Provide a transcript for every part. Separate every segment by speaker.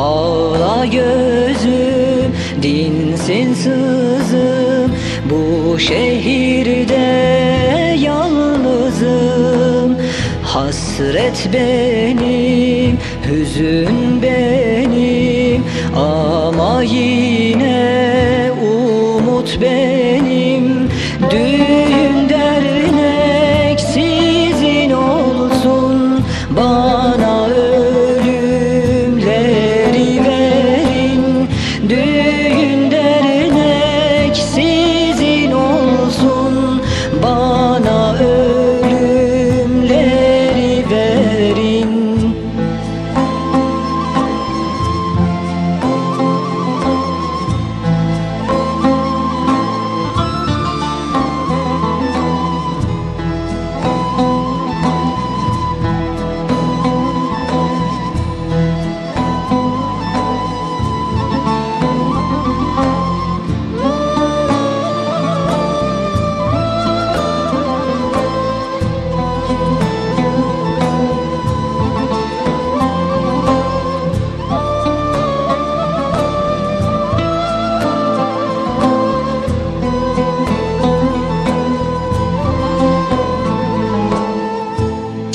Speaker 1: kara gözüm Dinsin sızım. Bu şehirde yalnızım. Hasret benim, hüzün benim. Ama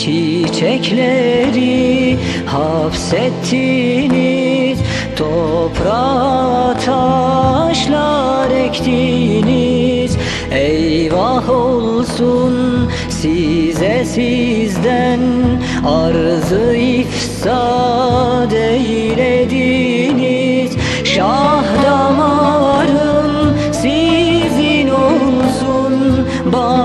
Speaker 1: Çiçekleri hapsettiniz Toprağa taşlar ektiniz Eyvah olsun size sizden Arzı ifsad eylediniz. Şah damarım sizin olsun Bana